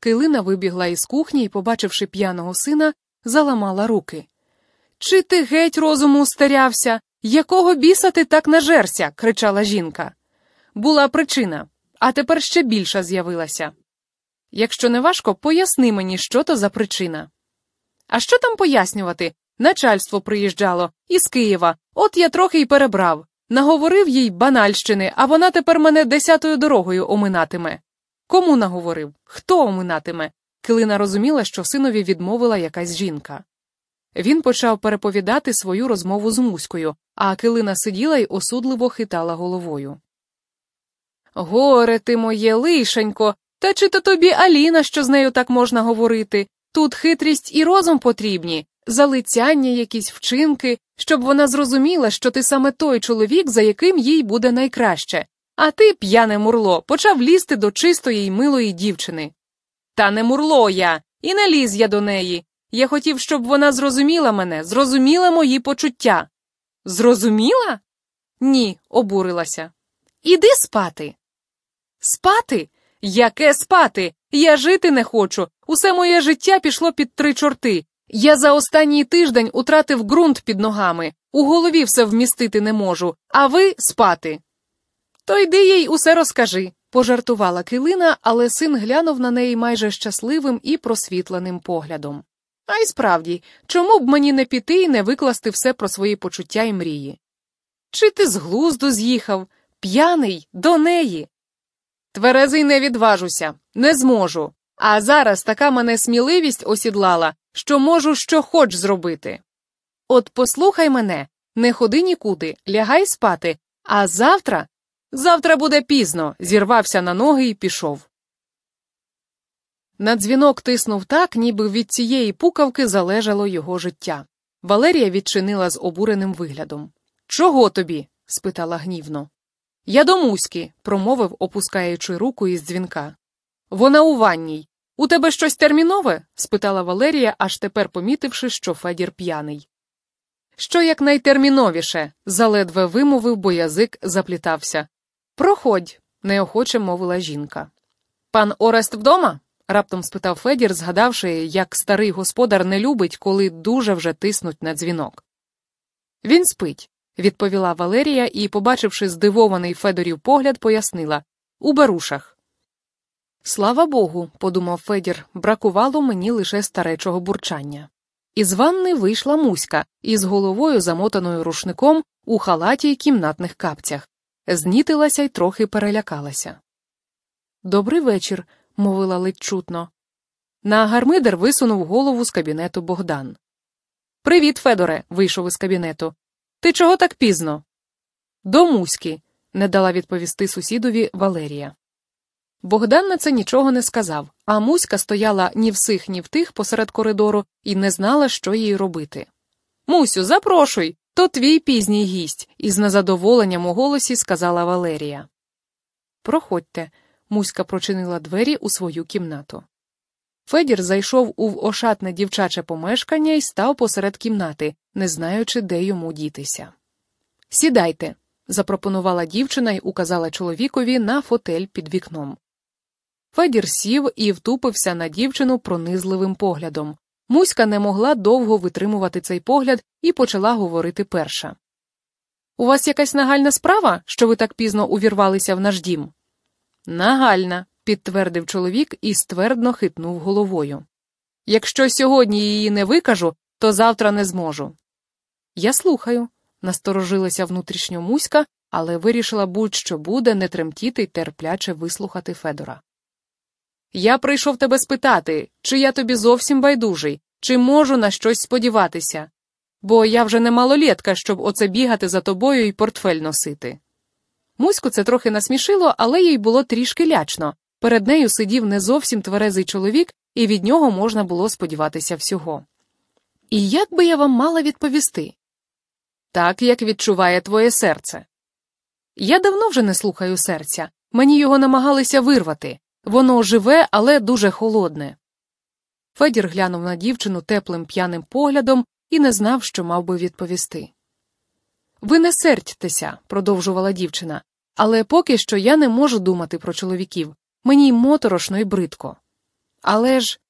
Килина вибігла із кухні і, побачивши п'яного сина, заламала руки. Чи ти геть розуму стерявся? Якого біса ти так нажерся? кричала жінка. Була причина, а тепер ще більша з'явилася. Якщо не важко, поясни мені, що то за причина. А що там пояснювати? Начальство приїжджало із Києва, от я трохи й перебрав. Наговорив їй банальщини, а вона тепер мене десятою дорогою оминатиме. Кому наговорив? Хто оминатиме? Килина розуміла, що синові відмовила якась жінка. Він почав переповідати свою розмову з Муською, а Килина сиділа й осудливо хитала головою. Горе ти моє лишенько, та чи то тобі Аліна, що з нею так можна говорити? Тут хитрість і розум потрібні, залицяння, якісь вчинки, щоб вона зрозуміла, що ти саме той чоловік, за яким їй буде найкраще. А ти, п'яне мурло, почав лізти до чистої й милої дівчини. Та не мурло я, і не ліз я до неї. Я хотів, щоб вона зрозуміла мене, зрозуміла мої почуття. Зрозуміла? Ні, обурилася. Іди спати. Спати? Яке спати? Я жити не хочу. Усе моє життя пішло під три чорти. Я за останній тиждень утратив ґрунт під ногами, у голові все вмістити не можу, а ви спати. То йди їй усе розкажи, пожартувала Килина, але син глянув на неї майже щасливим і просвітленим поглядом. А й справді, чому б мені не піти і не викласти все про свої почуття і мрії? Чи ти з глузду з'їхав, п'яний до неї? Тверезий не відважуся, не зможу. А зараз така мене сміливість осідлала, що можу що хоч зробити. От послухай мене, не ходи нікуди, лягай спати, а завтра. Завтра буде пізно, зірвався на ноги і пішов. На дзвінок тиснув так, ніби від цієї пукавки залежало його життя. Валерія відчинила з обуреним виглядом. Чого тобі? спитала гнівно. Я до Муськи, промовив, опускаючи руку із дзвінка. Вона у ванній. У тебе щось термінове? спитала Валерія, аж тепер помітивши, що Федір п'яний. Що якнайтерміновіше, заледве вимовив, бо язик заплітався. Проходь, неохоче мовила жінка. Пан Орест вдома? раптом спитав Федір, згадавши, як старий господар не любить, коли дуже вже тиснуть на дзвінок. Він спить, відповіла Валерія і, побачивши здивований Федорів погляд, пояснила у берушах. Слава Богу, подумав Федір, бракувало мені лише старечого бурчання. Із ванни вийшла Муська із головою, замотаною рушником у халаті й кімнатних капцях, знітилася й трохи перелякалася. Добрий вечір, мовила ледь чутно. На гармидер висунув голову з кабінету Богдан. Привіт, Федоре, вийшов із кабінету. Ти чого так пізно? До Муськи, не дала відповісти сусідові Валерія. Богдан на це нічого не сказав, а Муська стояла ні в сих, ні в тих посеред коридору і не знала, що їй робити. Мусю, запрошуй, то твій пізній гість, із незадоволенням у голосі сказала Валерія. Проходьте, Муська прочинила двері у свою кімнату. Федір зайшов у ошатне дівчаче помешкання і став посеред кімнати, не знаючи, де йому дітися. Сідайте, запропонувала дівчина і указала чоловікові на фотель під вікном. Федір сів і втупився на дівчину пронизливим поглядом. Муська не могла довго витримувати цей погляд і почала говорити перша. У вас якась нагальна справа, що ви так пізно увірвалися в наш дім? Нагальна, підтвердив чоловік і ствердно хитнув головою. Якщо сьогодні її не викажу, то завтра не зможу. Я слухаю, насторожилася внутрішньо Муська, але вирішила будь-що буде не тремтіти й терпляче вислухати Федора. Я прийшов тебе спитати, чи я тобі зовсім байдужий, чи можу на щось сподіватися, бо я вже не малолетка, щоб оце бігати за тобою і портфель носити. Муську це трохи насмішило, але їй було трішки лячно. Перед нею сидів не зовсім тверезий чоловік, і від нього можна було сподіватися всього. І як би я вам мала відповісти? Так, як відчуває твоє серце. Я давно вже не слухаю серця, мені його намагалися вирвати. Воно живе, але дуже холодне. Федір глянув на дівчину теплим п'яним поглядом і не знав, що мав би відповісти. Ви не сердьтеся, продовжувала дівчина, але поки що я не можу думати про чоловіків. Мені моторошно і бридко. Але ж